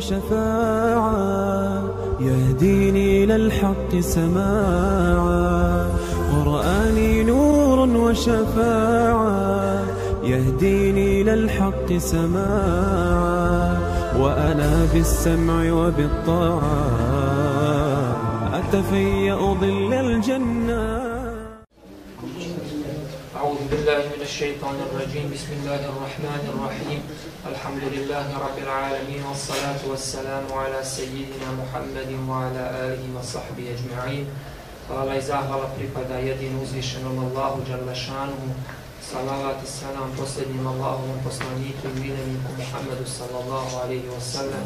وشفاعا يهديني إلى الحق سماعا قرآني نور وشفاعا يهديني إلى الحق سماعا وأنا بالسمع وبالطاعة أتفيأ ظل الجنة. بالله من الشيطان الرجيم بسم الله الرحمن الرحيم الحمد لله رب العالمين والصلاة والسلام على سيدنا محمد وعلى آله وصحبه أجمعين Hvala i zahvala pripada jedinu uzvišenom Allahu Đalešanu, salavat i salam posljednjim Allahovom poslaniku i mileniku Muhammedu sallallahu alaihi wa sallam,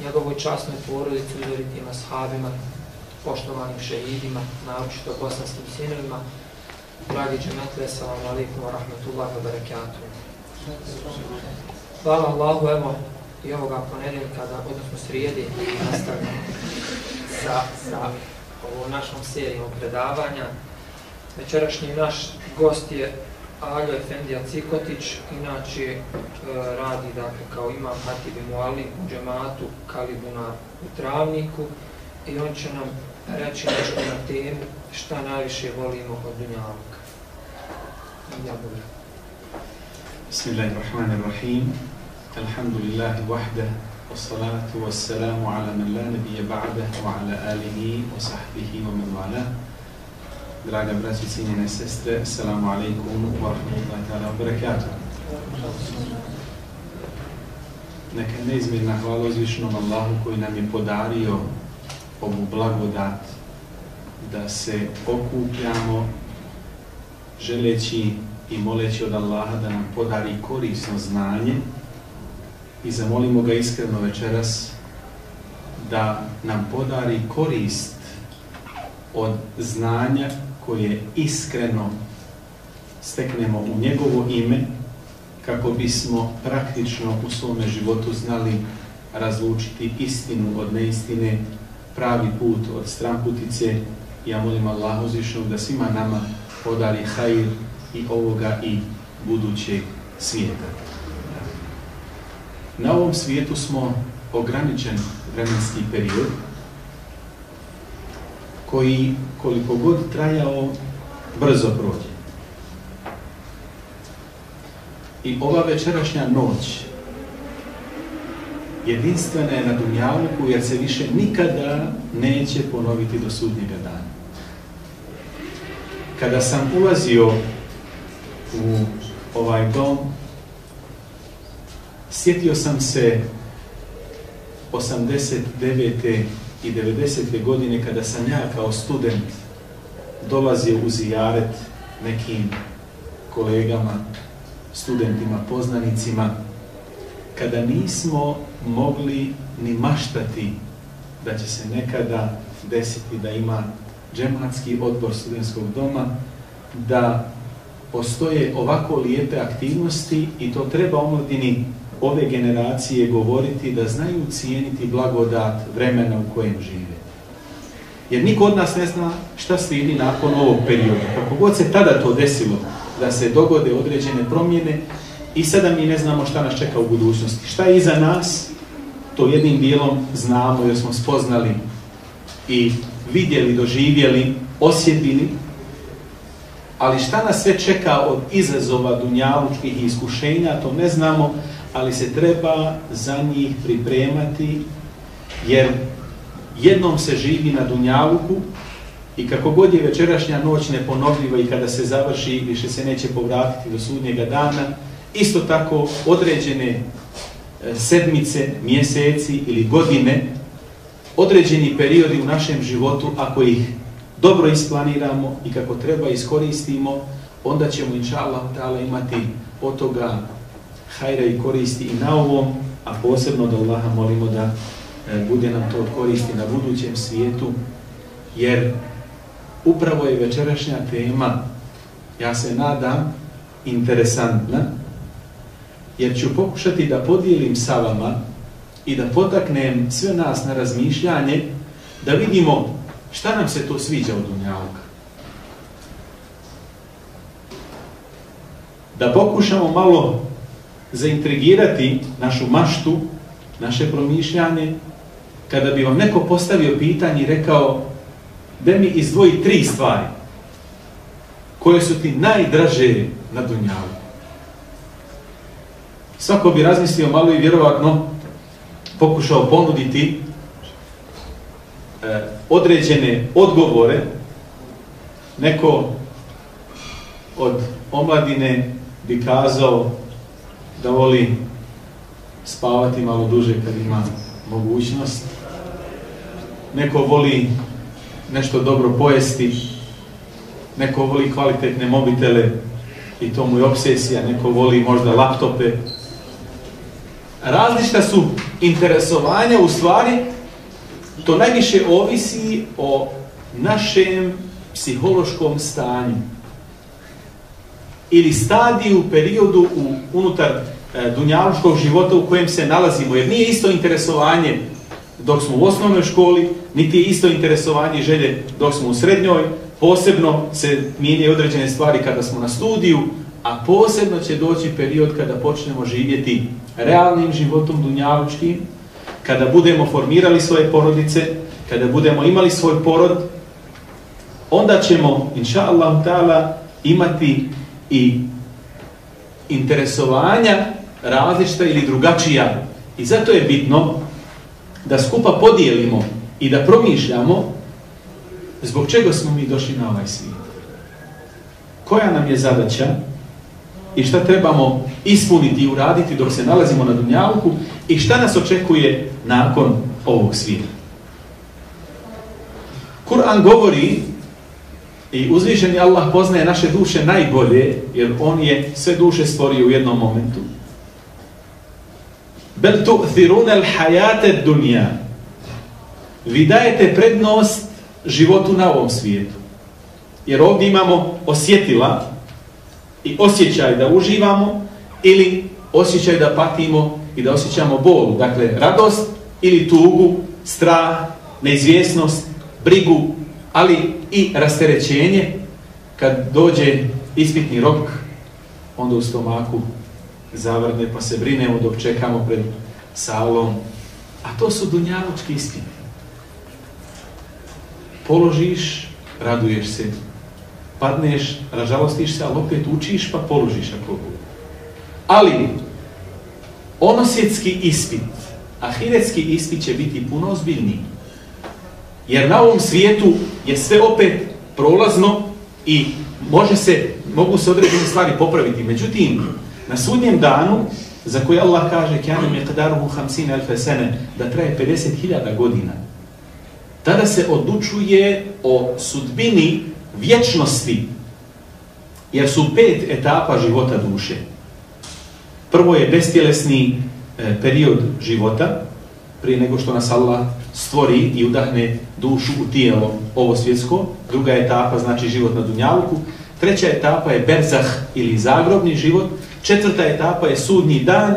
njegovoj časnoj porodici, uzoritim ashabima, poštovanim šehidima, naročito bosanskim sinovima, Dragi džematle, salamu alaikum wa rahmatullahi wa barakatuh. Hvala Allahu, evo i ovoga ponedjeljka, da, odnosno srijedi, nastavljamo sa, sa ovom našom serijom predavanja. Večerašnji naš gost je Aljo Efendija Cikotić, inače e, radi dakle, kao imam Hatibi Mualim u džematu Kalibuna u Travniku i on će nam reći nešto na temu šta najviše volimo od Dunjaluka. بسم الله الرحمن الرحيم. الحمد لله وحده والصلاة والسلام على من لا نبي بعده وعلى آله وصحبه ومن والاه. دراجة براتي سينينا سيستر السلام عليكم ورحمة الله تعالى وبركاته Neka neizmirna hvala uzvišnom Allahu koji nam je podario ovu blagodat da se okupljamo želeći i moleći od Allaha da nam podari korisno znanje i zamolimo ga iskreno večeras da nam podari korist od znanja koje iskreno steknemo u njegovo ime kako bismo praktično u svome životu znali razlučiti istinu od neistine, pravi put od stranputice. Ja molim Allah uzvišnog da svima nama podari hajr i ovoga i budućeg svijeta. Na ovom svijetu smo ograničen vremenski period koji koliko god trajao brzo prođe. I ova večerašnja noć jedinstvena je na Dunjaluku jer se više nikada neće ponoviti do sudnjega dana. Kada sam ulazio u ovaj dom, sjetio sam se 89. i 90. godine kada sam ja kao student dolazio u zijaret nekim kolegama, studentima, poznanicima, kada nismo mogli ni maštati da će se nekada desiti da ima džematski odbor studentskog doma, da postoje ovako lijepe aktivnosti i to treba omladini ove generacije govoriti da znaju cijeniti blagodat vremena u kojem žive. Jer niko od nas ne zna šta slijedi nakon ovog perioda. Kako god se tada to desilo, da se dogode određene promjene i sada mi ne znamo šta nas čeka u budućnosti. Šta je iza nas, to jednim dijelom znamo jer smo spoznali i vidjeli, doživjeli, osjetili, ali šta nas sve čeka od izazova dunjalučkih i iskušenja, to ne znamo, ali se treba za njih pripremati, jer jednom se živi na Dunjaluku i kako god je večerašnja noć neponovljiva i kada se završi, više se neće povratiti do sudnjega dana, isto tako određene sedmice, mjeseci ili godine, određeni periodi u našem životu, ako ih dobro isplaniramo i kako treba iskoristimo, onda ćemo inša Allah imati od toga hajra i koristi i na ovom, a posebno da Allaha molimo da e, bude nam to koristi na budućem svijetu, jer upravo je večerašnja tema, ja se nadam, interesantna, jer ću pokušati da podijelim sa vama i da potaknem sve nas na razmišljanje, da vidimo šta nam se to sviđa od Dunjaluka. Da pokušamo malo zaintrigirati našu maštu naše promišljanje, kada bi vam neko postavio pitanje i rekao da mi izdvoji tri stvari koje su ti najdraže na dunjalu. Svako bi razmislio malo i vjerovatno pokušao ponuditi e, određene odgovore. Neko od omladine bi kazao da voli spavati malo duže kad ima mogućnost. Neko voli nešto dobro pojesti, neko voli kvalitetne mobitele i to mu je obsesija, neko voli možda laptope. Različita su interesovanja u stvari, to najviše ovisi o našem psihološkom stanju ili stadiju, periodu u, unutar e, života u kojem se nalazimo, jer nije isto interesovanje dok smo u osnovnoj školi, niti je isto interesovanje želje dok smo u srednjoj, posebno se mijenjaju određene stvari kada smo na studiju, a posebno će doći period kada počnemo živjeti realnim životom dunjalučkim, kada budemo formirali svoje porodice, kada budemo imali svoj porod, onda ćemo, inša Allah, imati i interesovanja različita ili drugačija. I zato je bitno da skupa podijelimo i da promišljamo zbog čega smo mi došli na ovaj svijet. Koja nam je zadaća i šta trebamo ispuniti i uraditi dok se nalazimo na Dunjaluku i šta nas očekuje nakon ovog svijeta. Kur'an govori i uzvišeni Allah poznaje naše duše najbolje, jer on je sve duše stvorio u jednom momentu. Bel tu'thirun al hayate dunja. Vi dajete prednost životu na ovom svijetu. Jer ovdje imamo osjetila i osjećaj da uživamo ili osjećaj da patimo i da osjećamo bol. Dakle, radost ili tugu, strah, neizvjesnost, brigu, ali i rasterećenje kad dođe ispitni rok, onda u stomaku zavrne pa se brinemo dok čekamo pred salom. A to su dunjavučki ispiti. Položiš, raduješ se. Padneš, ražalostiš se, ali opet učiš pa položiš ako. Ali, onosjetski ispit, ahiretski ispit će biti puno ozbiljniji. Jer na ovom svijetu je sve opet prolazno i može se, mogu se određene stvari popraviti. Međutim, na sudnjem danu, za koji Allah kaže kjane miqdaruhu hamsin elfe sene, da traje 50.000 godina, tada se odlučuje o sudbini vječnosti, jer su pet etapa života duše. Prvo je bestjelesni e, period života, prije nego što nas Allah stvori i udahne dušu u tijelo ovo svjetsko. Druga etapa znači život na Dunjaluku. Treća etapa je berzah ili zagrobni život. Četvrta etapa je sudnji dan.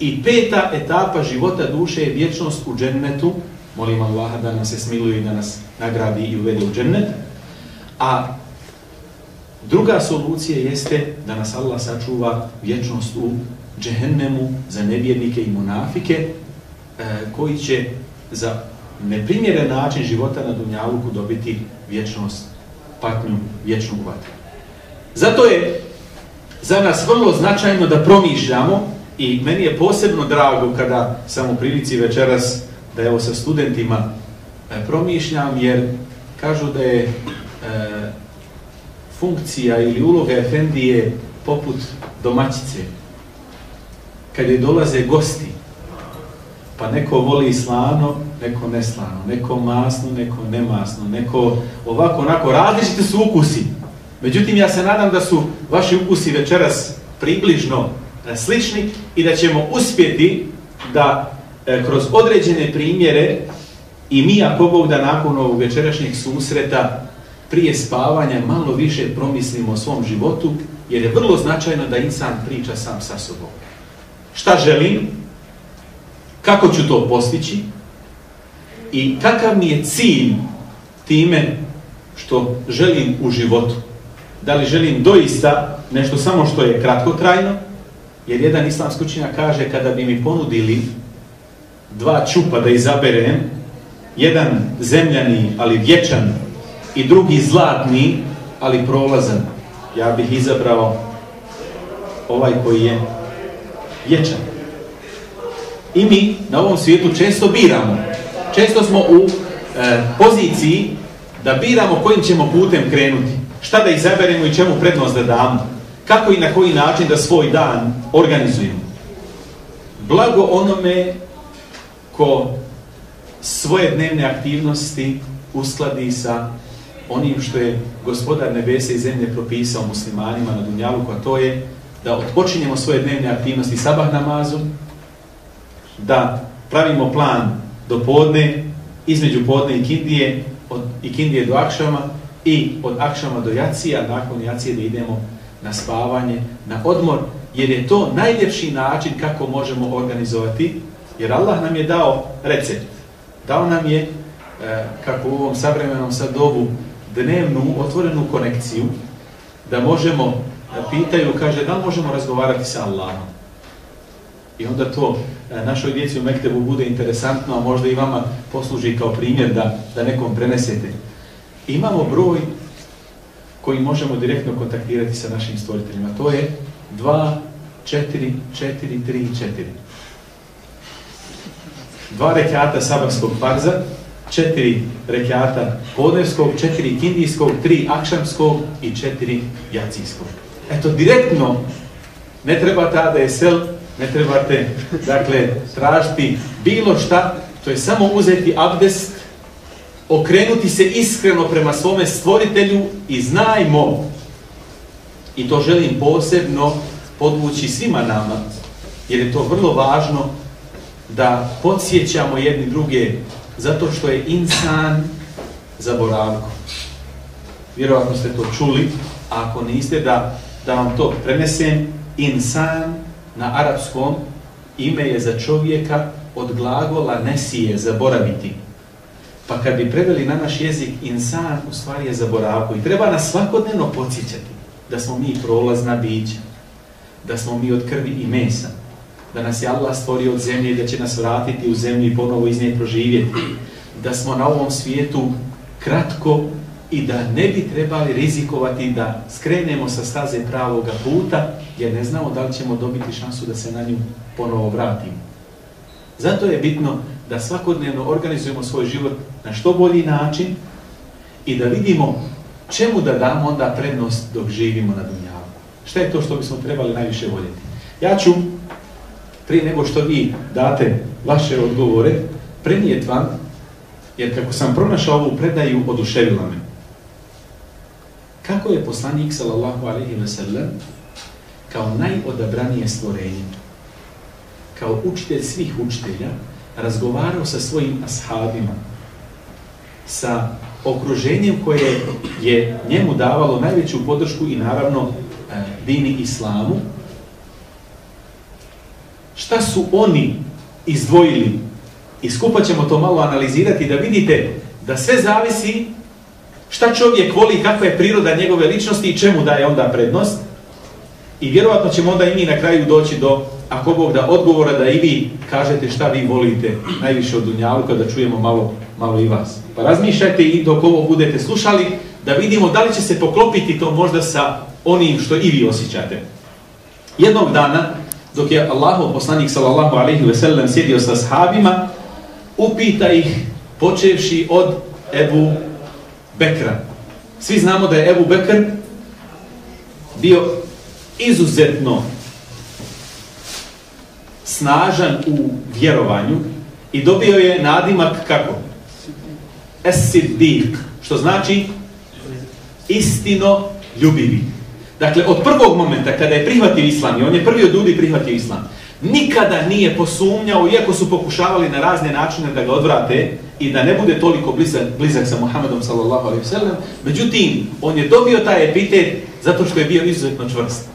I peta etapa života duše je vječnost u džennetu. Molim Allaha da nam se smiluje i da nas nagradi i uvede u džennet. A druga solucija jeste da nas Allah sačuva vječnost u džehennemu za nevjernike i munafike E, koji će za neprimjeren način života na Dunjaluku dobiti vječnost, patnju, vječnu vatru. Zato je za nas vrlo značajno da promišljamo i meni je posebno drago kada sam u prilici večeras da evo sa studentima e, promišljam jer kažu da je funkcija ili uloga Efendije poput domaćice. Kad je dolaze gosti, pa neko voli slano, neko neslano, neko masno, neko nemasno, neko ovako, onako, različite su ukusi. Međutim, ja se nadam da su vaši ukusi večeras približno e, slični i da ćemo uspjeti da e, kroz određene primjere i mi, ako Bog da nakon ovog večerašnjeg susreta prije spavanja malo više promislimo o svom životu, jer je vrlo značajno da insan priča sam sa sobom. Šta želim? Kako ću to postići? I kakav mi je cilj time što želim u životu? Da li želim doista nešto samo što je kratkotrajno? Jer jedan islamski učenjak kaže kada bi mi ponudili dva čupa da izaberem, jedan zemljani, ali vječan, i drugi zlatni, ali prolazan, ja bih izabrao ovaj koji je vječan. I mi na ovom svijetu često biramo. Često smo u e, poziciji da biramo kojim ćemo putem krenuti. Šta da izaberemo i čemu prednost da damo. Kako i na koji način da svoj dan organizujemo. Blago onome ko svoje dnevne aktivnosti uskladi sa onim što je gospodar nebesa i zemlje propisao muslimanima na Dunjaluku, a to je da odpočinjemo svoje dnevne aktivnosti sabah namazu, da pravimo plan do podne, između podne i kindije, od ikindije do akšama i od akšama do jacija, nakon jacije da idemo na spavanje, na odmor, jer je to najljepši način kako možemo organizovati, jer Allah nam je dao recept. Dao nam je, e, kako u ovom savremenom sad dobu, dnevnu otvorenu konekciju, da možemo, da pitaju, kaže, da možemo razgovarati sa Allahom? I onda to e, našoj djeci u Mektebu bude interesantno, a možda i vama posluži kao primjer da, da nekom prenesete. Imamo broj koji možemo direktno kontaktirati sa našim stvoriteljima. To je 2, 4, 4, 3, 4. Dva rekata sabahskog farza, četiri rekata podnevskog, četiri kindijskog, tri akšamskog i četiri jacijskog. Eto, direktno ne treba ta sel, ne trebate, dakle, tražiti bilo šta, to je samo uzeti abdest, okrenuti se iskreno prema svome stvoritelju i znajmo, i to želim posebno podvući svima nama, jer je to vrlo važno da podsjećamo jedni druge zato što je insan zaboravko. Vjerovatno ste to čuli, a ako niste da, da vam to prenesem, insan na arapskom ime je za čovjeka od glagola nesije, zaboraviti. Pa kad bi preveli na naš jezik, insan u stvari je zaboravko i treba nas svakodnevno podsjećati da smo mi prolazna bića, da smo mi od krvi i mesa, da nas je Allah stvorio od zemlje i da će nas vratiti u zemlju i ponovo iz nje proživjeti, da smo na ovom svijetu kratko i da ne bi trebali rizikovati da skrenemo sa staze pravoga puta, jer ne znamo da li ćemo dobiti šansu da se na nju ponovo vratimo. Zato je bitno da svakodnevno organizujemo svoj život na što bolji način i da vidimo čemu da damo onda prednost dok živimo na dunjavu. Šta je to što bismo trebali najviše voljeti? Ja ću, prije nego što vi date vaše odgovore, prenijet vam, jer kako sam pronašao ovu predaju, oduševila me. Kako je poslanik, sallallahu alaihi ve sellem, kao najodabranije stvorenje, kao učitelj svih učitelja, razgovarao sa svojim ashabima, sa okruženjem koje je njemu davalo najveću podršku i naravno e, dini islamu. Šta su oni izdvojili? I skupa ćemo to malo analizirati da vidite da sve zavisi šta čovjek voli, kakva je priroda njegove ličnosti i čemu daje onda prednost. I vjerovatno ćemo onda i mi na kraju doći do, ako Bog da odgovora, da i vi kažete šta vi volite najviše od Dunjaluka, da čujemo malo, malo i vas. Pa razmišljajte i dok ovo budete slušali, da vidimo da li će se poklopiti to možda sa onim što i vi osjećate. Jednog dana, dok je Allahov poslanik sallallahu alaihi ve sellem sjedio sa sahabima, upita ih, počevši od Ebu Bekra. Svi znamo da je Ebu Bekr bio izuzetno snažan u vjerovanju i dobio je nadimak kako? Esiddiq, što znači istino ljubivi. Dakle, od prvog momenta kada je prihvatio islam, i on je prvi od ljudi prihvatio islam, nikada nije posumnjao, iako su pokušavali na razne načine da ga odvrate i da ne bude toliko blizak, blizak sa Muhammedom sallallahu alaihi sallam, međutim, on je dobio taj epitet zato što je bio izuzetno čvrst.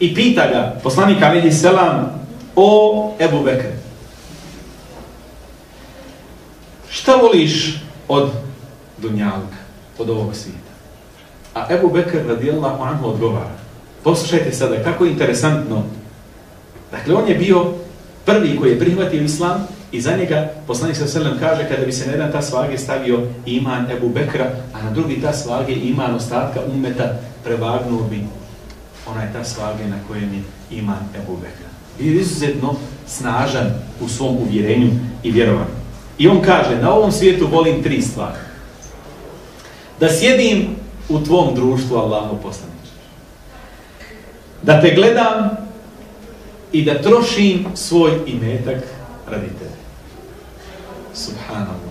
I pita ga, poslanik alaihi sallam, o Ebu Bekr, šta voliš od dunjalka, od ovog svijeta? A Ebu Bekr radijallahu anhu odgovara. Poslušajte sada, kako je interesantno Dakle, on je bio prvi koji je prihvatio islam i za njega poslanik sa selem kaže kada bi se na jedan ta svage stavio iman Ebu Bekra, a na drugi ta svage iman ostatka umeta prevagnuo bi onaj ta svage na kojem je iman Ebu Bekra. Bio izuzetno snažan u svom uvjerenju i vjerovanju. I on kaže, na ovom svijetu volim tri stvari. Da sjedim u tvom društvu, Allaho poslaniče. Da te gledam i da trošim svoj imetak radi tebe. Subhanallah.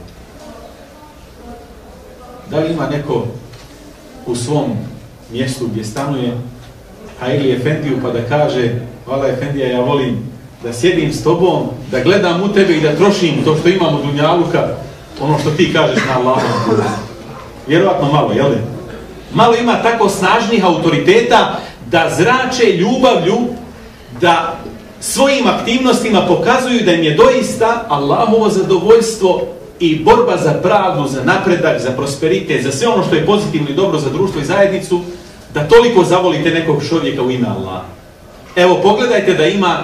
Da li ima neko u svom mjestu gdje stanuje Haili Efendiju pa da kaže Hvala Efendija, ja volim da sjedim s tobom, da gledam u tebe i da trošim to što imam od Dunjaluka, ono što ti kažeš na Allahom. Vjerovatno malo, jel? Malo ima tako snažnih autoriteta da zrače ljubavlju, da svojim aktivnostima pokazuju da im je doista Allahovo zadovoljstvo i borba za pravdu, za napredak, za prosperitet, za sve ono što je pozitivno i dobro za društvo i zajednicu, da toliko zavolite nekog čovjeka u ime Allaha. Evo, pogledajte da ima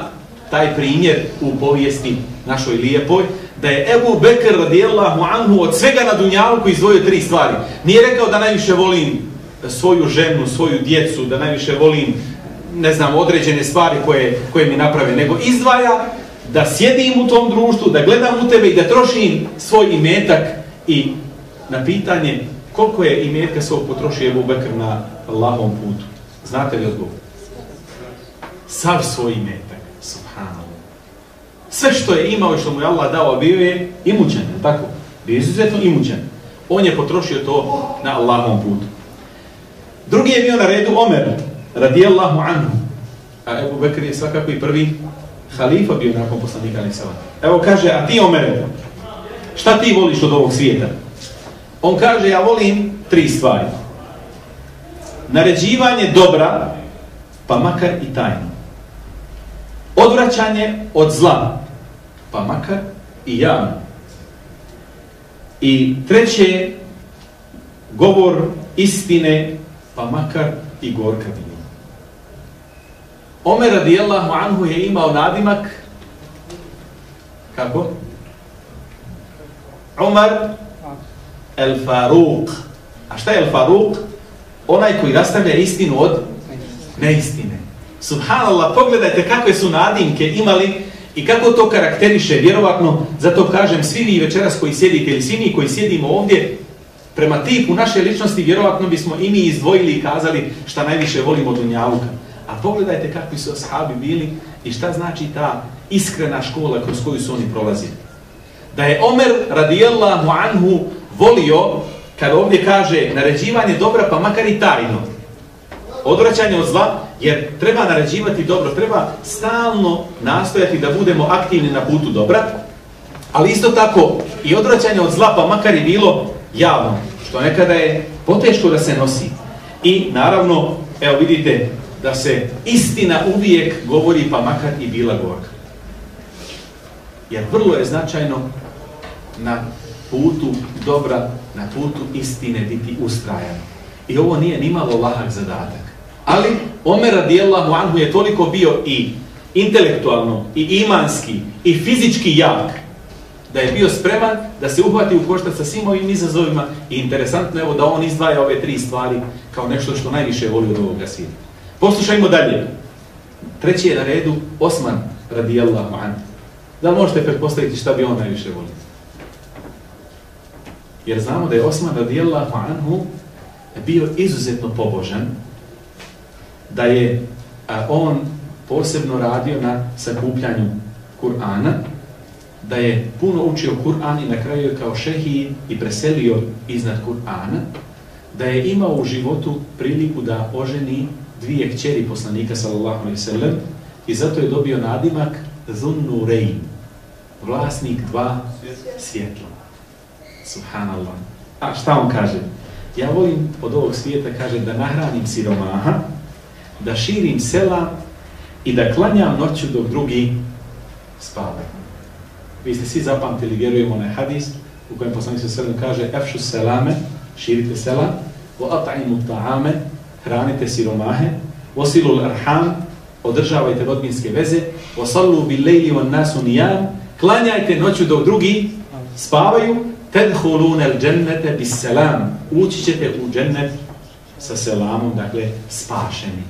taj primjer u povijesti našoj lijepoj, da je Ebu Bekr radijallahu anhu od svega na Dunjalku izdvojio tri stvari. Nije rekao da najviše volim svoju ženu, svoju djecu, da najviše volim ne znam, određene stvari koje, koje mi naprave, nego izdvaja da sjedim u tom društvu, da gledam u tebe i da trošim svoj imetak i na pitanje koliko je imetka svog potrošio Ebu Bekr na Allahom putu. Znate li odgovor? Sav svoj imetak. Subhanallah. Sve što je imao i što mu je Allah dao bio je imućen, tako? Bio je izuzetno imućen. On je potrošio to na Allahom putu. Drugi je bio na redu Omer, radijallahu anhu. A Ebu Bekr je svakako i prvi halifa bio nakon poslanika Ali Evo kaže, a ti Omer, šta ti voliš od ovog svijeta? On kaže, ja volim tri stvari. Naređivanje dobra, pa makar i tajno. Odvraćanje od zla, pa makar i javno. I treće, govor istine, pa makar i gorka bilo. Omer radijallahu anhu je imao nadimak kako? Umar el Faruq. A šta je el Faruq? Onaj koji rastavlja istinu od neistine. Subhanallah, pogledajte kakve su nadimke imali i kako to karakteriše, vjerovatno, zato kažem, svi vi večeras koji sjedite ili svi mi koji sjedimo ovdje, prema tipu naše ličnosti, vjerovatno bismo i mi izdvojili i kazali šta najviše volimo od Dunjaluka. A pogledajte kakvi su ashabi bili i šta znači ta iskrena škola kroz koju su oni prolazili. Da je Omer radijallahu anhu volio, kad ovdje kaže naređivanje dobra, pa makar i tajno, odvraćanje od zla, jer treba naređivati dobro, treba stalno nastojati da budemo aktivni na putu dobra, ali isto tako i odvraćanje od zla, pa makar i bilo javno, što nekada je poteško da se nosi. I naravno, evo vidite, da se istina uvijek govori, pa makar i bila gorka. Jer vrlo je značajno na putu dobra, na putu istine biti ustrajan. I ovo nije nimalo lahak zadatak. Ali Omer radijallahu anhu je toliko bio i intelektualno, i imanski, i fizički jak, da je bio spreman da se uhvati u koštac sa svim ovim izazovima i interesantno je da on izdvaja ove tri stvari kao nešto što najviše voli od ovoga svijeta. Poslušajmo dalje. Treći je na redu Osman radijallahu anhu. Da li možete pretpostaviti šta bi on najviše volio? Jer znamo da je Osman radijallahu anhu bio izuzetno pobožan, da je on posebno radio na sakupljanju Kur'ana, da je puno učio Kur'an i na kraju je kao šehiji i preselio iznad Kur'ana, da je imao u životu priliku da oženi dvije kćeri poslanika sallallahu alaihi sallam i zato je dobio nadimak Zunnu Rein, vlasnik dva svjetla. Subhanallah. A šta on kaže? Ja volim od ovog svijeta, kaže, da nahranim siromaha, da širim sela i da klanjam noću dok drugi spavaju. Vi ste svi zapamtili, vjerujemo, onaj hadis u kojem poslanik se srednog kaže Efšu selame, širite selam, o ata'imu ta'ame, hranite siromahe, osilul arham, održavajte rodbinske veze, osallu bi lejli van nasu nijam, klanjajte noću dok drugi spavaju, tedhulun el džennete bis selam, ući ćete u džennet sa selamom, dakle spašeni.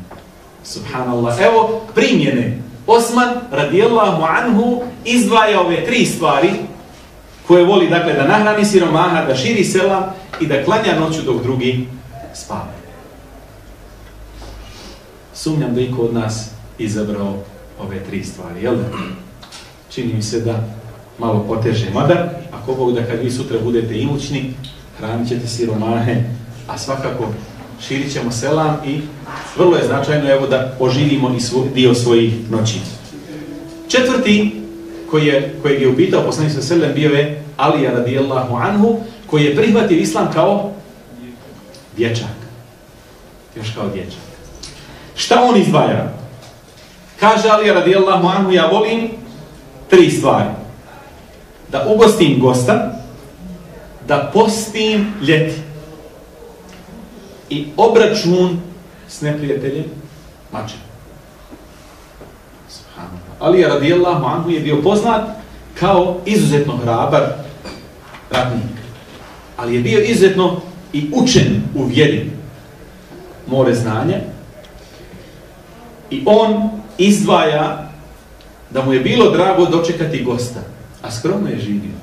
Subhanallah. Evo primjene Osman, radijallahu anhu, izdvaja ove tri stvari koje voli, dakle, da nahrani siromaha, da širi selam i da klanja noću dok drugi spavaju. Sumnjam da iko od nas izabrao ove tri stvari, jel da? Čini mi se da malo poteže. Mada, ako Bog da kad vi sutra budete imućni, hranit ćete siromahe, a svakako širit ćemo selam i vrlo je značajno evo da oživimo i svoj, dio svojih noći. Četvrti, koji je, kojeg je upitao poslanik sa selem, bio je Alija radijallahu anhu, koji je prihvatio islam kao dječak. Još kao dječak. Šta on izdvaja? Kaže Alija radijallahu anhu, ja volim tri stvari. Da ugostim gosta, da postim ljeti i obračun s neprijateljem mače. Ali je radijallahu anhu je bio poznat kao izuzetno hrabar ratnik. Ali je bio izuzetno i učen u vjeri more znanja i on izdvaja da mu je bilo drago dočekati gosta, a skromno je živio.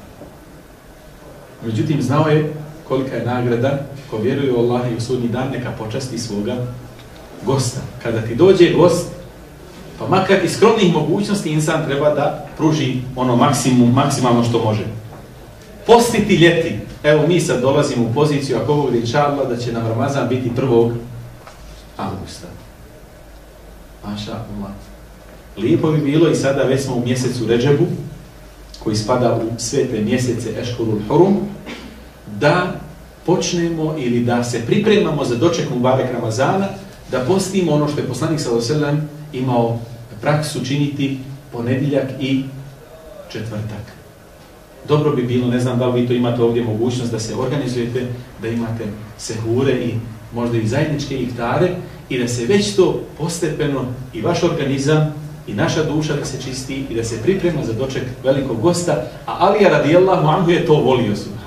Međutim, znao je kolika je nagrada ko vjeruje u Allaha i u sudnji dan neka počasti svoga gosta. Kada ti dođe gost, pa makar iz skromnih mogućnosti insan treba da pruži ono maksimum, maksimalno što može. Postiti ljeti. Evo mi sad dolazimo u poziciju, ako Bog da da će nam Ramazan biti 1. augusta. Maša Allah. Lijepo bi bilo i sada već smo u mjesecu Ređebu, koji spada u svete mjesece Eškurul Hurum, da počnemo ili da se pripremamo za doček Mubarek Ramazana, da postimo ono što je poslanik sallallahu imao praksu činiti ponedjeljak i četvrtak. Dobro bi bilo, ne znam da li vi to imate ovdje mogućnost da se organizujete, da imate sehure i možda i zajedničke iktare i da se već to postepeno i vaš organizam i naša duša da se čisti i da se priprema za doček velikog gosta, a Alija radijallahu anhu je to volio subhano.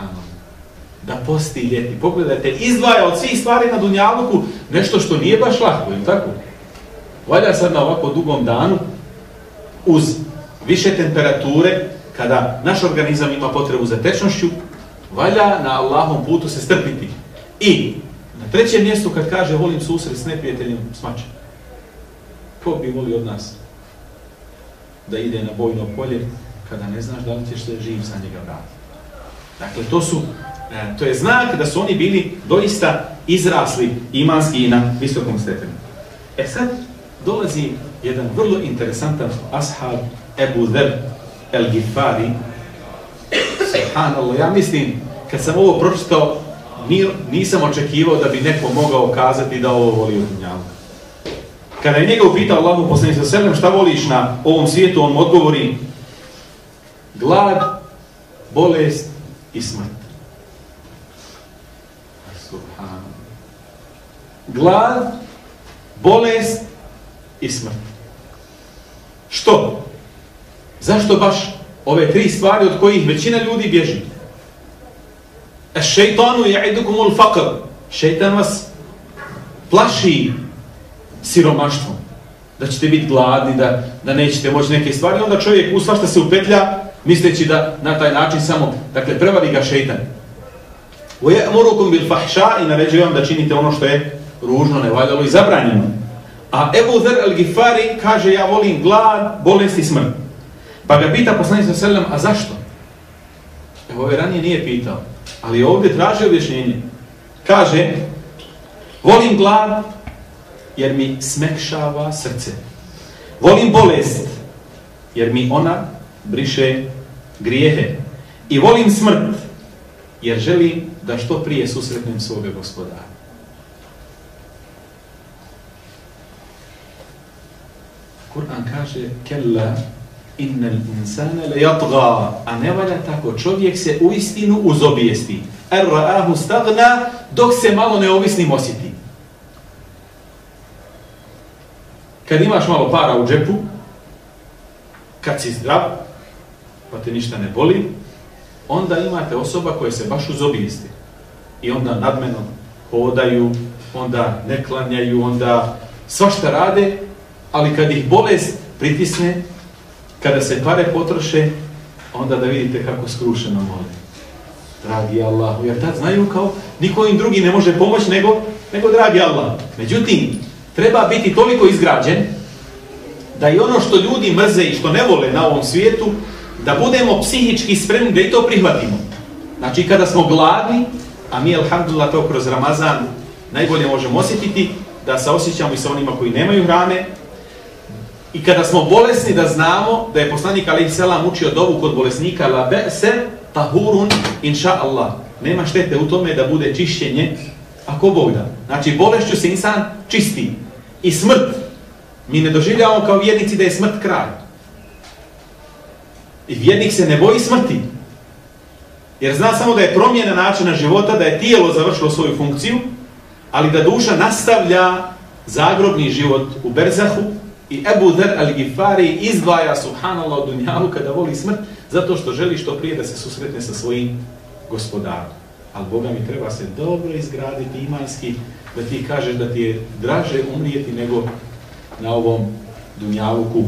Da posti ljeti. Pogledajte, izdvaja od svih stvari na Dunjaluku nešto što nije baš lahko, je tako? Valja sad na ovako dugom danu, uz više temperature, kada naš organizam ima potrebu za tečnošću, valja na Allahom putu se strpiti. I na trećem mjestu kad kaže volim susret s neprijateljem, smače. Ko bi volio od nas da ide na bojno polje kada ne znaš da li ćeš se živ sa njega vratiti. Dakle, to su, to je znak da su oni bili doista izrasli imanski i na visokom stepenu. E sad, dolazi jedan vrlo interesantan ashab Ebu Dher El Gifari. Subhanallah, ja mislim, kad sam ovo pročitao, nisam očekivao da bi neko mogao kazati da ovo voli od Kada je njega upitao Allahu poslanik sa šta voliš na ovom svijetu, on mu odgovori glad, bolest i smrt. Glad, bolest i smrt. Što? Zašto baš ove tri stvari od kojih većina ljudi bježi? A šeitanu je idukumul fakr. Šeitan vas plaši siromaštvom. Da ćete biti gladni, da, da nećete moći neke stvari. Onda čovjek u svašta se upetlja misleći da na taj način samo, dakle, prevari ga šeitan. وَيَأْمُرُكُمْ بِالْفَحْشَا I naređuju vam da činite ono što je ružno, nevaljalo i zabranjeno. A Ebu Zer al-Gifari kaže ja volim glad, bolest i smrt. Pa ga pita poslanik sa selem, a zašto? Evo ove ranije nije pitao, ali ovdje traži objašnjenje. Kaže, volim glad jer mi smekšava srce. Volim bolest jer mi ona briše grijehe. I volim smrt jer želim da što prije susretnem svoga gospodara. Kur'an kaže kella innal insana la yatgha. A ne valja tako čovjek se u istinu uzobijesti. Er ra'ahu stagna dok se malo neovisnim osjeti. Kad imaš malo para u džepu kad si zdrav, pa te ništa ne boli, onda imate osoba koja se baš uzobijesti. I onda nadmeno hodaju, onda ne klanjaju, onda svašta rade, ali kad ih bolest pritisne, kada se pare potroše, onda da vidite kako skrušeno vole. Dragi Allah, jer tad znaju kao niko im drugi ne može pomoći nego, nego dragi Allah. Međutim, treba biti toliko izgrađen da i ono što ljudi mrze i što ne vole na ovom svijetu, da budemo psihički spremni da i to prihvatimo. Znači kada smo gladni, a mi alhamdulillah to kroz Ramazan najbolje možemo osjetiti, da se osjećamo i sa onima koji nemaju hrane, i kada smo bolesni da znamo da je poslanik alaihi selam učio dovu kod bolesnika la be'se tahurun inša Allah. Nema štete u tome da bude čišćenje ako Bog da. Znači bolešću se insan čisti. I smrt. Mi ne doživljavamo kao vjernici da je smrt kraj. I vjernik se ne boji smrti. Jer zna samo da je promjena načina života, da je tijelo završilo svoju funkciju, ali da duša nastavlja zagrobni život u Berzahu i Ebu Zer al-Gifari izdvaja subhanallah od dunjalu kada voli smrt zato što želi što prije da se susretne sa svojim gospodarom. Ali Boga mi treba se dobro izgraditi imanski da ti kažeš da ti je draže umrijeti nego na ovom dunjaluku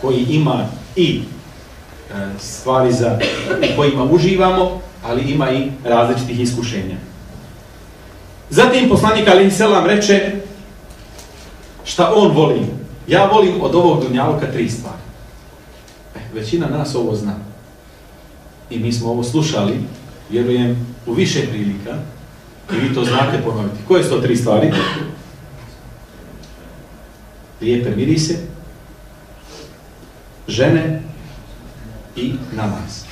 koji ima i e, stvari za u kojima uživamo, ali ima i različitih iskušenja. Zatim poslanik Ali Selam reče šta on voli. Ja volim od ovog dunjaluka tri stvari. E, većina nas ovo zna. I mi smo ovo slušali, vjerujem, u više prilika. I vi to znate ponoviti. Koje su to tri stvari? Lijepe mirise, žene i namaz.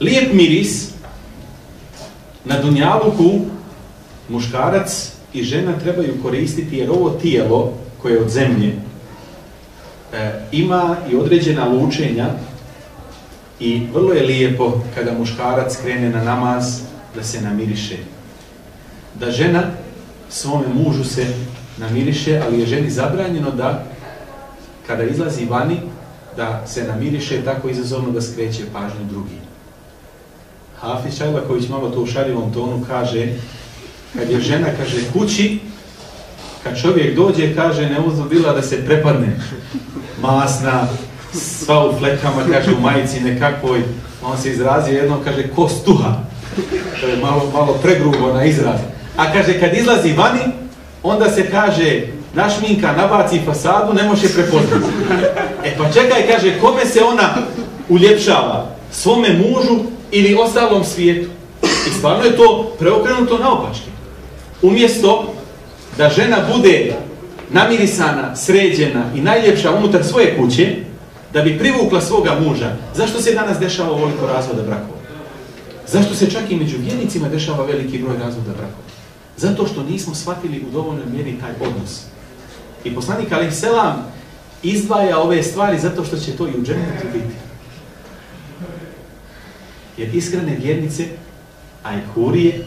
Lijep miris na Dunjaluku muškarac i žena trebaju koristiti jer ovo tijelo koje je od zemlje e, ima i određena lučenja i vrlo je lijepo kada muškarac krene na namaz da se namiriše. Da žena svome mužu se namiriše, ali je ženi zabranjeno da kada izlazi vani da se namiriše tako izazovno da skreće pažnju drugi. Hafiz Čajlaković malo to u šarivom tonu kaže kad je žena, kaže, kući, kad čovjek dođe, kaže, ne bila da se prepadne. Masna, sva u flekama, kaže, u majici nekakvoj, on se izrazio jednom, kaže, ko stuha. To je malo, malo pregrubo na izraz. A kaže, kad izlazi vani, onda se kaže, naš Minka nabaci fasadu, ne može prepoznati. E pa čekaj, kaže, kome se ona uljepšava? Svome mužu ili ostalom svijetu? I stvarno je to preokrenuto naopačke. Umjesto da žena bude namirisana, sređena i najljepša unutar svoje kuće, da bi privukla svoga muža, zašto se danas dešava ovoliko razvoda brakova? Zašto se čak i među vjernicima dešava veliki broj razvoda brakova? Zato što nismo shvatili u dovoljnoj mjeri taj odnos. I poslanik Ali Selam izdvaja ove stvari zato što će to i u dženetu biti. Jer iskrene vjernice, a i kurije,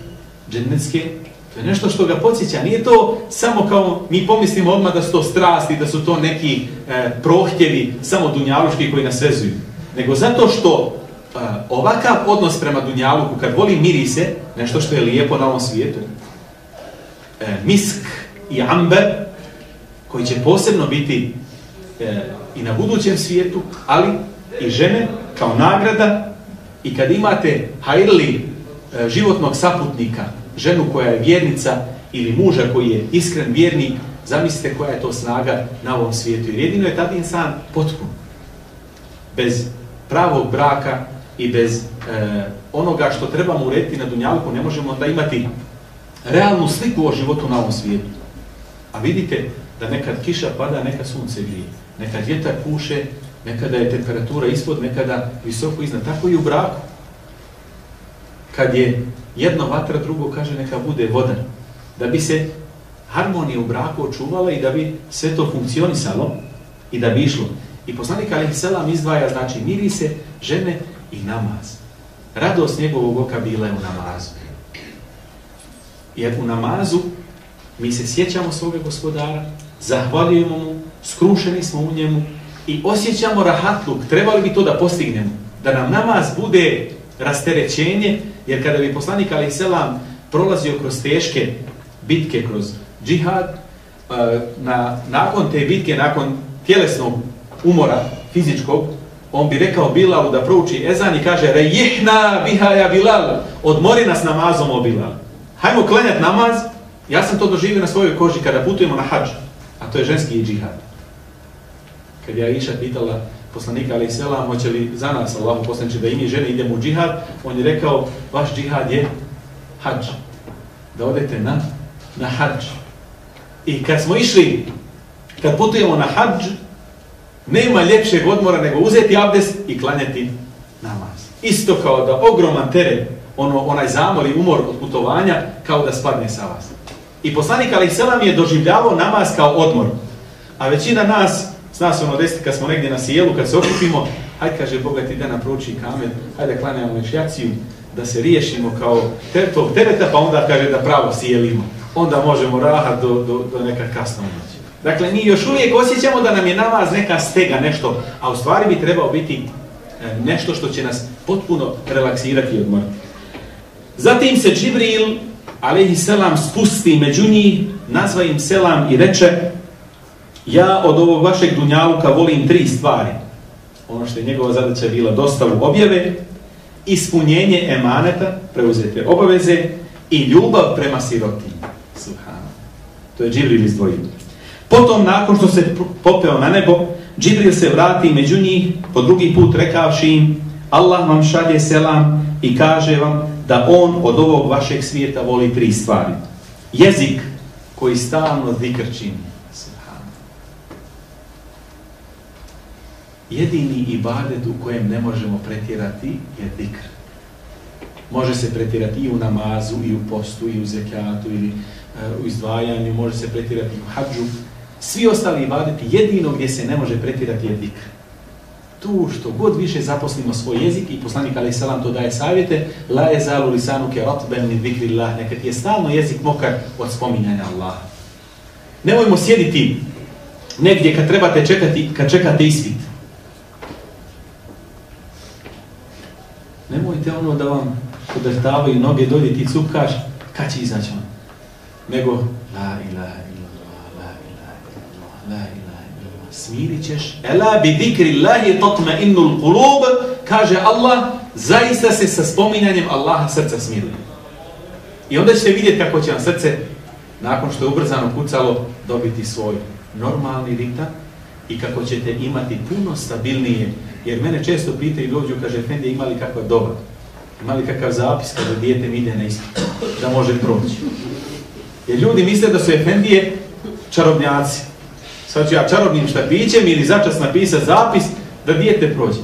dženecke, to je nešto što ga podsjeća. Nije to samo kao mi pomislimo odmah da su to strasti, da su to neki e, prohtjevi samo dunjaluški koji nas vezuju. Nego zato što e, ovakav odnos prema dunjaluku, kad voli mirise, nešto što je lijepo na ovom svijetu, e, misk i amber, koji će posebno biti e, i na budućem svijetu, ali i žene kao nagrada i kad imate hajrli e, životnog saputnika, ženu koja je vjernica ili muža koji je iskren vjernik, zamislite koja je to snaga na ovom svijetu. Jer jedino je tad insan potpun. Bez pravog braka i bez e, onoga što trebamo urediti na Dunjalku, ne možemo onda imati realnu sliku o životu na ovom svijetu. A vidite da nekad kiša pada, nekad sunce grije. Nekad vjetar puše, nekada je temperatura ispod, nekada visoko iznad. Tako i u braku. Kad je jedno vatra, drugo kaže neka bude voda. Da bi se harmonija u braku očuvala i da bi sve to funkcionisalo i da bi išlo. I poslanik Ali Selam izdvaja, znači, miri se žene i namaz. Radost njegovog oka bila je u namazu. Jer u namazu mi se sjećamo svoga gospodara, zahvaljujemo mu, skrušeni smo u njemu i osjećamo rahatluk, trebali bi to da postignemo, da nam namaz bude rasterećenje, jer kada bi poslanik Ali Selam prolazio kroz teške bitke, kroz džihad, e, na, nakon te bitke, nakon tjelesnog umora, fizičkog, on bi rekao Bilalu da prouči ezan i kaže Rejihna bihaja Bilal, odmori nas namazom o Bilal. Hajmo klanjati namaz, ja sam to doživio na svojoj koži kada putujemo na hađ, a to je ženski džihad. Kad ja Iša pitala poslanika ali selam, hoće li za nas Allahu poslaniče da i mi žene idemo u džihad, on je rekao, vaš džihad je hađ. Da odete na, na hađ. I kad smo išli, kad putujemo na hađ, nema ljepšeg odmora nego uzeti abdest i klanjati namaz. Isto kao da ogroman teren, ono, onaj zamor i umor od putovanja, kao da spadne sa vas. I poslanik Ali Selam je doživljavao namaz kao odmor. A većina nas, zna se ono desiti kad smo negdje na sjelu, kad se okupimo, hajde kaže Boga ti da nam prouči kamen, hajde klanjamo mešjaciju, da se riješimo kao tog tereta, pa onda kaže da pravo sjelimo. Onda možemo rahat do, do, do nekad kasno noći. Dakle, mi još uvijek osjećamo da nam je namaz neka stega, nešto, a u stvari bi trebao biti e, nešto što će nas potpuno relaksirati i odmoriti. Zatim se Džibril, alaihi selam, spusti među njih, nazva im selam i reče ja od ovog vašeg dunjaluka volim tri stvari. Ono što je njegova zadaća bila dostavu objave, ispunjenje emaneta, preuzete obaveze i ljubav prema sirotinji. Subhano. To je Džibril izdvojio. Potom, nakon što se popeo na nebo, Džibril se vrati među njih, po drugi put rekavši im, Allah vam šalje selam i kaže vam da on od ovog vašeg svijeta voli tri stvari. Jezik koji stalno zikr čini. Jedini ibadet u kojem ne možemo pretjerati je zikr. Može se pretjerati i u namazu, i u postu, i u zekatu, ili uh, u izdvajanju, može se pretjerati u hađu, svi ostali ibadeti, jedino gdje se ne može pretirati je dikr. Tu što god više zaposlimo svoj jezik i poslanik Ali Salam to daje savjete, la je zalu lisanu ke otben min vikri Allah, neka ti je stalno jezik mokar od spominjanja Allaha. Nemojmo sjediti negdje kad trebate čekati, kad čekate ispit. Nemojte ono da vam podrtavaju noge, dolje ti cupkaš, kad će izaći on? Nego, la ilaha La ilaha illallah. Smirit ćeš. Ela bi dikri Allahi tatma innul kulub. Kaže Allah, zaista se sa spominjanjem Allaha srca smiruje. I onda ćete vidjeti kako će vam srce, nakon što je ubrzano kucalo, dobiti svoj normalni ritam i kako ćete imati puno stabilnije. Jer mene često pita i dođu, kaže, Efendija, ima li kakva doba? Ima li kakav zapis kada dijete ide na ispit? Da može proći. Jer ljudi misle da su Efendije čarobnjaci sad ću ja čarobnim štapićem ili začas napisati zapis da dijete prođe.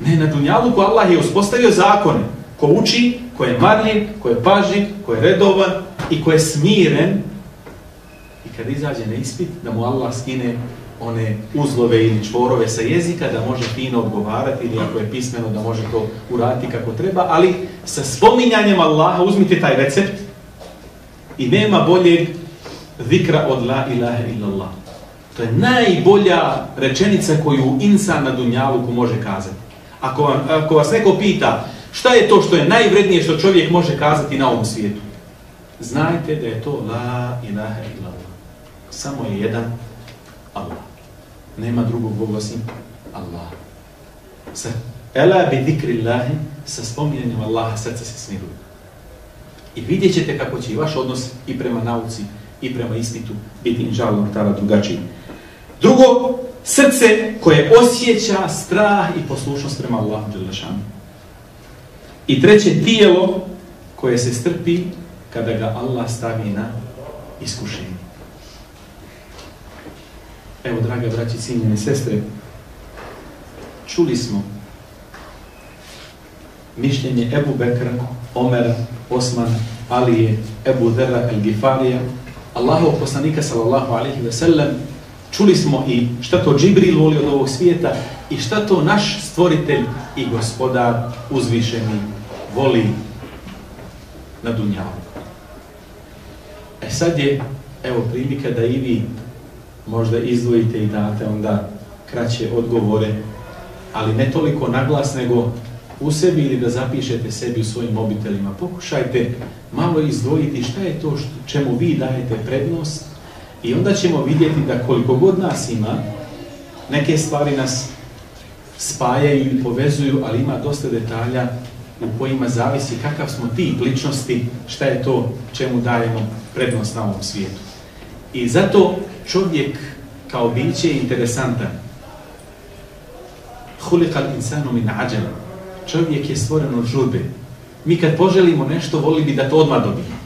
Ne, na Dunjaluku Allah je uspostavio zakone. Ko uči, ko je marljiv, ko je pažljiv, ko je redovan i ko je smiren i kad izađe na ispit, da mu Allah skine one uzlove ili čvorove sa jezika, da može fino odgovarati ili ako je pismeno da može to uraditi kako treba, ali sa spominjanjem Allaha uzmite taj recept i nema boljeg zikra od la ilaha illallah. To je najbolja rečenica koju insan na Dunjaluku može kazati. Ako, vam, ako vas neko pita šta je to što je najvrednije što čovjek može kazati na ovom svijetu, znajte da je to la ilaha illallah. Samo je jedan Allah. Nema drugog Boga osim Allah. Sa ela bi dikri Allahi, sa spominjanjem Allaha srca se smiruje. I vidjet ćete kako će i vaš odnos i prema nauci i prema ispitu biti inžalno tada drugačiji. Drugo, srce koje osjeća strah i poslušnost prema Allahu. I treće, tijelo koje se strpi kada ga Allah stavi na iskušenje. Evo, draga braći, cijenjene sestre, čuli smo mišljenje Ebu Bekra, Omera, Osmana, Alije, Ebu Dera, El Gifarija, Allahov poslanika sallallahu alaihi ve sellem, čuli smo i šta to Džibril voli od ovog svijeta i šta to naš stvoritelj i gospodar uzvišeni voli na dunjavu. E sad je, evo prilika da i vi možda izdvojite i date onda kraće odgovore, ali ne toliko naglas, nego u sebi ili da zapišete sebi u svojim mobitelima. Pokušajte malo izdvojiti šta je to čemu vi dajete prednost i onda ćemo vidjeti da koliko god nas ima, neke stvari nas spajaju i povezuju, ali ima dosta detalja u kojima zavisi kakav smo tip ličnosti, šta je to čemu dajemo prednost na ovom svijetu. I zato čovjek kao biće je interesantan. Hulikal insanu min ađel. Čovjek je stvoren od žurbe. Mi kad poželimo nešto, voli bi da to odmah dobijemo.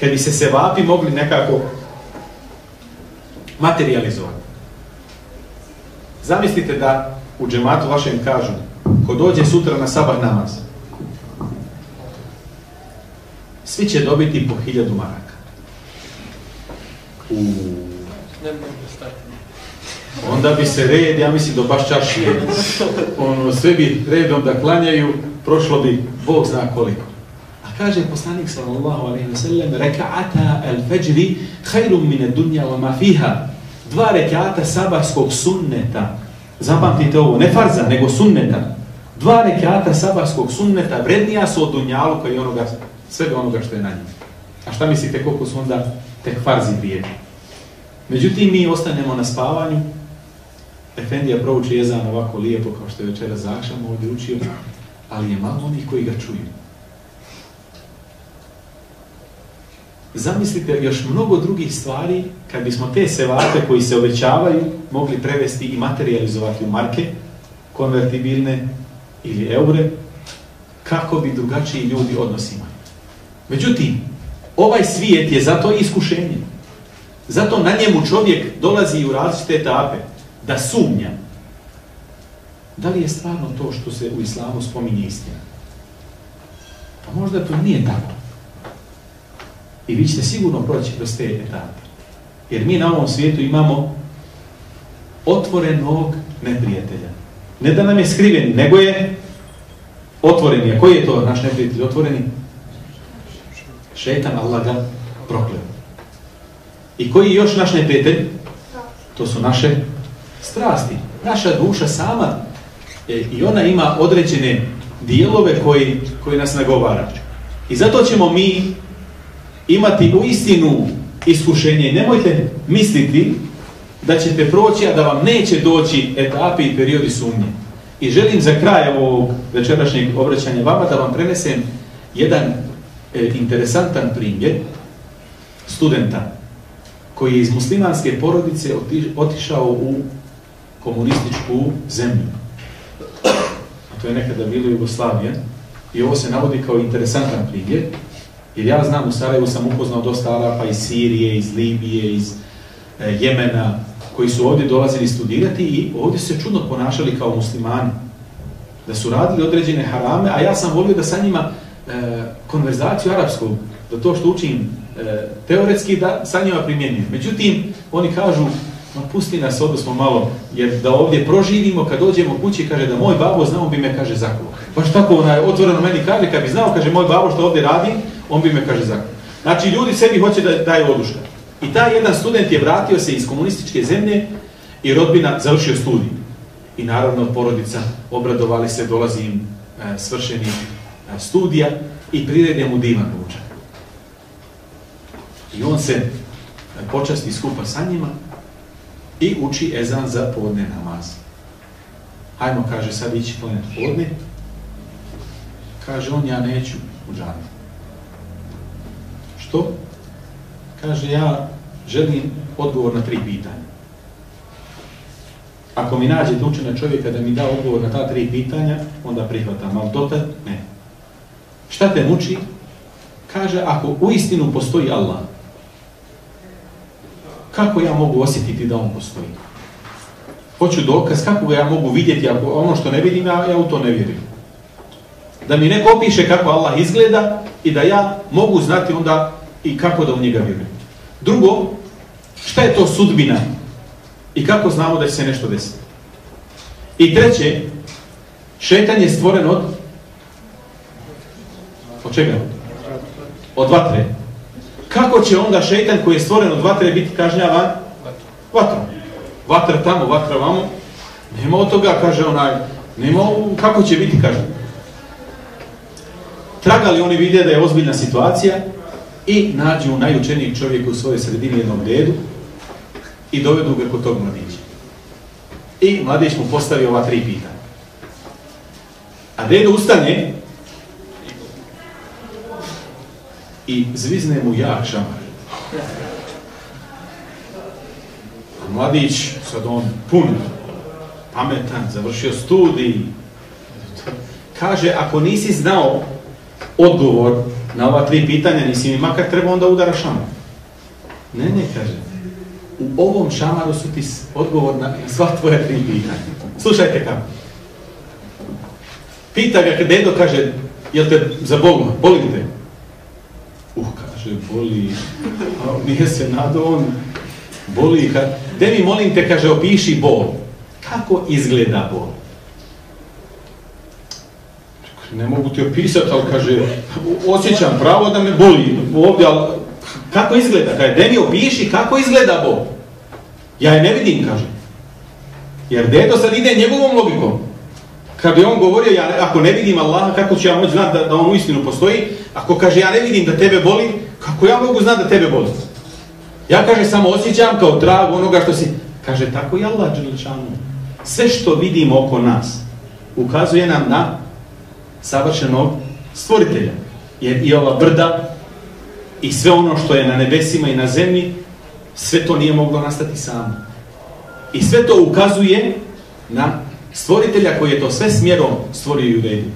Kad bi se sevapi mogli nekako materializovati. Zamislite da u džematu vašem kažu ko dođe sutra na sabah namaz svi će dobiti po hiljadu maraka. U... Ne mogu stati. Onda bi se red, ja mislim, do baš čašije. Ono, sve bi redom da klanjaju, prošlo bi, Bog zna koliko. A kaže poslanik sallallahu alaihi wa sallam, reka'ata al-fajri khairum min ad-dunya wa ma fiha. Dva rekata sabahskog sunneta. Zapamtite ovo, ne farza, nego sunneta. Dva rekata sabahskog sunneta vrednija su od dunjaluka i onoga, svega onoga što je na njim. A šta mislite koliko su onda tek farzi vrijedni? Međutim, mi ostanemo na spavanju, Efendija prouči jezan ovako lijepo kao što je večera zakšam ovdje učio, ali je malo onih koji ga čuju. Zamislite još mnogo drugih stvari kad bismo te sevate koji se obećavaju mogli prevesti i materializovati u marke, konvertibilne ili eure, kako bi drugačiji ljudi odnosima. Međutim, ovaj svijet je zato iskušenje. Zato na njemu čovjek dolazi u različite etape da sumnja. Da li je stvarno to što se u islamu spominje istina? Pa možda to nije tako. I vi ćete sigurno proći kroz te etape. Jer mi na ovom svijetu imamo otvorenog neprijatelja. Ne da nam je skriveni, nego je otvoreni. A koji je to naš neprijatelj otvoreni? Šetan Allah ga prokleo. I koji je još naš neprijatelj? To su naše strasti. Naša duša sama e, i ona ima određene dijelove koji, koji nas nagovara. I zato ćemo mi imati u istinu iskušenje. Nemojte misliti da ćete proći, a da vam neće doći etapi i periodi sumnje. I želim za kraj ovog večerašnjeg obraćanja vama da vam prenesem jedan e, interesantan primjer studenta koji je iz muslimanske porodice otišao u komunističku zemlju. A to je nekada bilo Jugoslavija. I ovo se navodi kao interesantan primjer. Jer ja znam u Sarajevu sam upoznao dosta Arapa iz Sirije, iz Libije, iz e, Jemena, koji su ovdje dolazili studirati i ovdje se čudno ponašali kao muslimani. Da su radili određene harame, a ja sam volio da sa njima e, konverzaciju arapsku, da to što učim teoretski, da sa njima primjenjujem. Međutim, oni kažu, Ma pusti nas, smo malo, jer da ovdje proživimo, kad dođemo kući, kaže da moj babo znao bi me, kaže, zakuo. Baš tako onaj, otvoreno meni kaže, kad bi znao, kaže, moj babo što ovdje radi, on bi me, kaže, zakuo. Znači, ljudi sebi hoće da daju oduška. I taj jedan student je vratio se iz komunističke zemlje i rodbina završio studij. I naravno, porodica obradovali se, dolazi im e, svršeni e, studija i prirede mu divan ručak. I on se počasti skupa sa njima, i uči ezan za podne namaz. Hajmo, kaže, sad ići klanjati podne. Kaže on, ja neću u. Što? Kaže, ja želim odgovor na tri pitanja. Ako mi nađete učena čovjeka da mi da odgovor na ta tri pitanja, onda prihvatam, ali te ne. Šta te muči? Kaže, ako u istinu postoji Allah, kako ja mogu osjetiti da on postoji? Hoću dokaz, kako ga ja mogu vidjeti, ako ono što ne vidim, ja, ja u to ne vjerujem. Da mi neko opiše kako Allah izgleda i da ja mogu znati onda i kako da u njega vjerujem. Drugo, šta je to sudbina i kako znamo da će se nešto desiti? I treće, šetan je stvoren od od čega? Od vatre. Kako će onda šeitan koji je stvoren od vatre biti kažnjavan? Vatrom. Vatra tamo, vatra vamo. Nema od toga, kaže onaj, nema, kako će biti, kaže. Tragali oni vide da je ozbiljna situacija i nađu najučenijeg čovjeka u svojoj sredini jednog dedu i dovedu ga kod tog mladića. I mladić mu postavi ova tri pitanja. A dedo ustane i zvizne mu jak šamar. Mladić, sad on pun, pametan, završio studij, kaže, ako nisi znao odgovor na ova tri pitanja, nisi mi makar trebao onda udara šamar. Ne, ne, kaže, u ovom šamaru su ti odgovor na, sva tvoja tri pitanja. Slušajte kako. Pita ga, dedo kaže, jel te zabolilo, boli li te? Kaže, boli, a se nadao on, boli, kad, de mi molim te, kaže, opiši bol. Kako izgleda bol? Ne mogu ti opisati, ali kaže, osjećam pravo da me boli ovdje, ali kako izgleda? Kaže, de mi opiši kako izgleda bol. Ja je ne vidim, kaže. Jer dedo sad ide njegovom logikom. Kad bi on govorio, ja, ako ne vidim Allaha, kako ću ja moći znati da, da on uistinu postoji? Ako kaže, ja ne vidim da tebe boli, kako ja mogu znati da tebe boli? Ja, kaže, samo osjećam kao trag onoga što si... Kaže, tako i Allah. Sve što vidimo oko nas, ukazuje nam na savršenog stvoritelja. Jer i ova brda, i sve ono što je na nebesima i na zemlji, sve to nije moglo nastati samo. I sve to ukazuje na stvoritelja koji je to sve smjerom stvorio i uredio.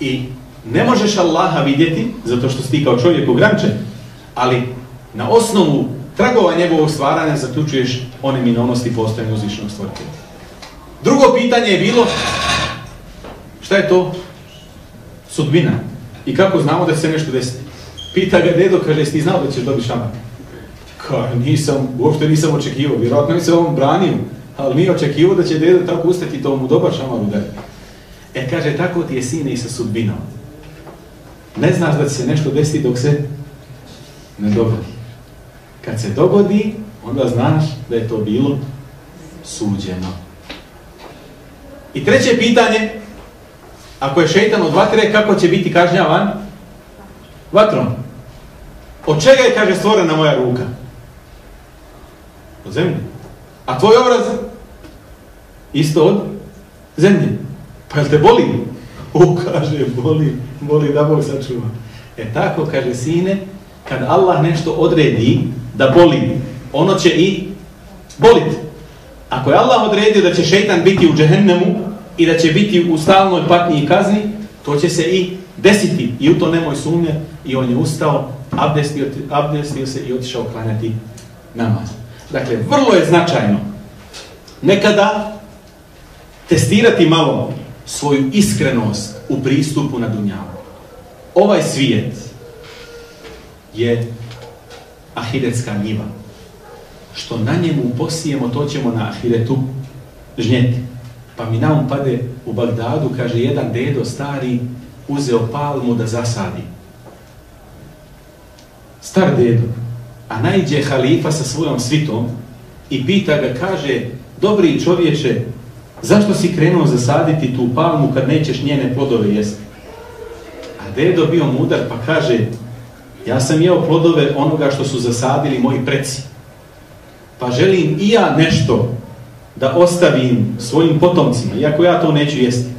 I ne možeš Allaha vidjeti, zato što si kao čovjek ograničen, ali na osnovu tragova njegovog stvaranja zaključuješ one minovnosti postojanja uzvišenog stvoritelja. Drugo pitanje je bilo, šta je to? Sudbina. I kako znamo da se nešto desiti? Pita ga dedo, kaže, jesi ti znao da ćeš dobiti šamar? Kao, nisam, uopšte nisam očekivao, vjerojatno mi se on branio, ali nije očekivao da će dedo tako ustati i to mu dobar šamar udari. E, kaže, tako ti je sine i sa sudbinom. Ne znaš da će se nešto desiti dok se ne dogodi. Kad se dogodi, onda znaš da je to bilo suđeno. I treće pitanje, ako je šeitan od vatre, kako će biti kažnjavan? Vatrom. Od čega je, kaže, stvorena moja ruka? Od zemlje. A tvoj obraz? Isto od zemlje. Pa jel te boli? Kaže, boli, boli da Bog sačuva. E tako, kaže, sine, kad Allah nešto odredi da boli, ono će i boliti. Ako je Allah odredio da će šeitan biti u džehennemu i da će biti u stalnoj patnji i kazni, to će se i desiti. I u to nemoj sumnje. I on je ustao, abdestio, abdestio se i otišao klanjati namaz. Dakle, vrlo je značajno nekada testirati malo svoju iskrenost u pristupu na dunjavu. Ovaj svijet je ahiretska njiva. Što na njemu posijemo, to ćemo na ahiretu žnjeti. Pa mi na um pade u Bagdadu, kaže, jedan dedo stari uzeo palmu da zasadi. Star dedo. A najđe halifa sa svojom svitom i pita ga, kaže, dobri čovječe, zašto si krenuo zasaditi tu palmu kad nećeš njene plodove jesti? A dedo bio mudar pa kaže, ja sam jeo plodove onoga što su zasadili moji preci. Pa želim i ja nešto da ostavim svojim potomcima, iako ja to neću jesti.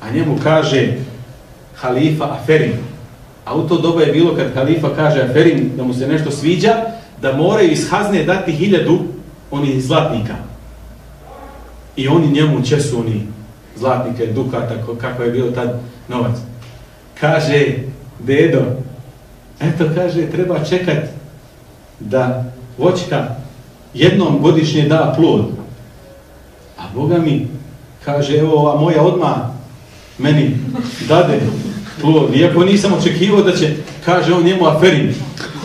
A njemu kaže halifa Aferin. A u to doba je bilo kad halifa kaže Aferin da mu se nešto sviđa, da moraju iz hazne dati hiljadu onih zlatnika. I oni njemu česu oni zlatnike, dukata, kako je bilo tad novac. Kaže, dedo, eto kaže, treba čekat da voćka jednom godišnje da plod. A Boga mi kaže, evo ova moja odmah meni dade plod. Iako nisam očekivao da će, kaže on njemu aferin.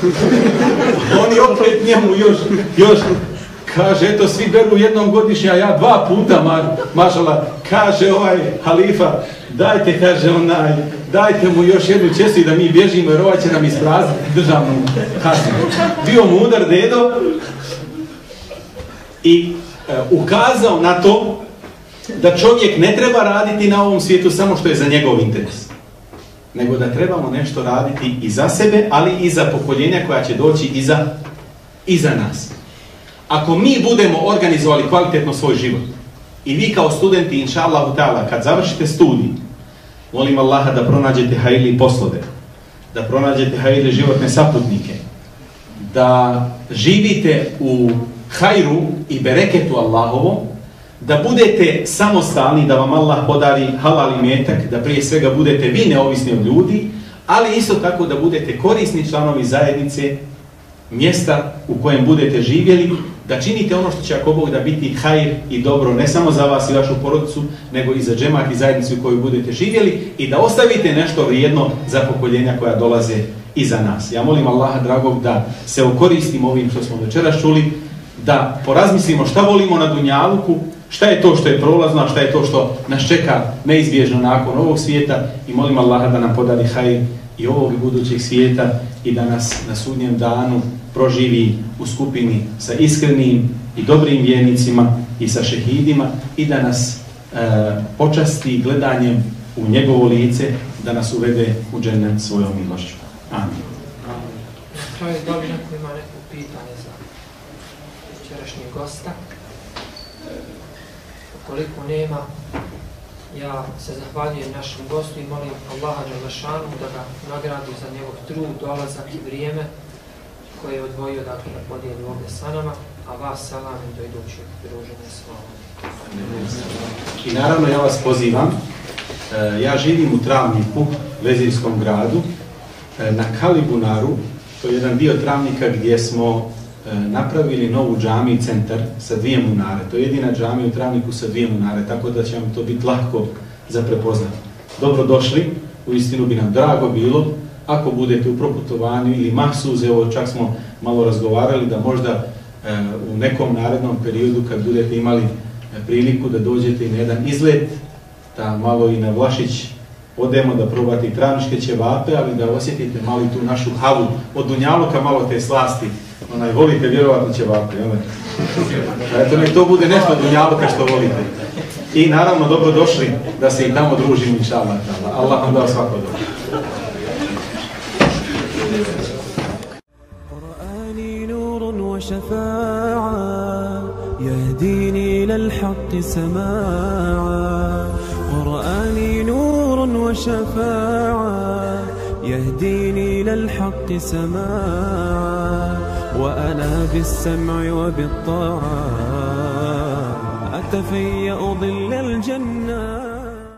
Oni opet njemu još, još Kaže, eto, svi beru jednom godišnje, a ja dva puta, ma, mašala, kaže ovaj halifa, dajte, kaže onaj, dajte mu još jednu česu i da mi bježimo, jer ovaj će nam isprazniti državnu kasnu. Bio mudar dedo i e, ukazao na to da čovjek ne treba raditi na ovom svijetu samo što je za njegov interes, nego da trebamo nešto raditi i za sebe, ali i za pokoljenja koja će doći iza, iza nas. Ako mi budemo organizovali kvalitetno svoj život i vi kao studenti, inša Allahu kad završite studij, molim Allaha da pronađete hajli poslove, da pronađete hajli životne saputnike, da živite u hajru i bereketu Allahovom, da budete samostalni, da vam Allah podari halal i metak, da prije svega budete vi neovisni od ljudi, ali isto tako da budete korisni članovi zajednice, mjesta u kojem budete živjeli, da činite ono što će ako Bog da biti hajr i dobro, ne samo za vas i vašu porodicu, nego i za džemat i zajednicu u kojoj budete živjeli i da ostavite nešto vrijedno za pokoljenja koja dolaze iza nas. Ja molim Allaha dragog da se okoristimo ovim što smo večeras čuli, da porazmislimo šta volimo na Dunjaluku, šta je to što je prolazno, a šta je to što nas čeka neizbježno nakon ovog svijeta i molim Allaha da nam podari hajr i ovog budućeg svijeta i da nas na sudnjem danu proživi u skupini sa iskrenim i dobrim vjernicima i sa šehidima i da nas e, počasti gledanjem u njegovo lice, da nas uvede u džennet svojom milošću. Amin. Kraju da li neko ima neko pitanje za večerašnjeg gosta? Ukoliko nema, ja se zahvaljujem našem gostu i molim Allaha Đalešanu da ga nagradi za njegov trud, dolazak i vrijeme koje je odvojio dakle, da podijeli ovdje sa nama, a vas salam i do idućeg druženja s vama. I naravno ja vas pozivam, e, ja živim u Travniku, Vezirskom gradu, e, na Kalibunaru, to je jedan dio Travnika gdje smo napravili novu džami centar sa dvije munare. To je jedina džamija u Travniku sa dvije munare, tako da će vam to biti lako za prepoznati. Dobro došli, u istinu bi nam drago bilo, ako budete u proputovanju ili mahsuze, evo čak smo malo razgovarali da možda e, u nekom narednom periodu kad budete imali e, priliku da dođete i na jedan izlet, da malo i na Vlašić odemo da probate i travničke ćevape, ali da osjetite malo i tu našu havu od Dunjaluka, malo te slasti. Onaj, volite vjerovatno ćevape, jel? Eto, nek to bude nešto od Dunjaluka što volite. I naravno, dobro došli da se i tamo družimo, inša Allah. Allah vam dao svako dobro. وشفاعة يهديني إلى الحق سماعا قرآني نور وشفاعة يهديني إلى الحق سماعا وأنا بالسمع وبالطاعة أتفيأ ظل الجنة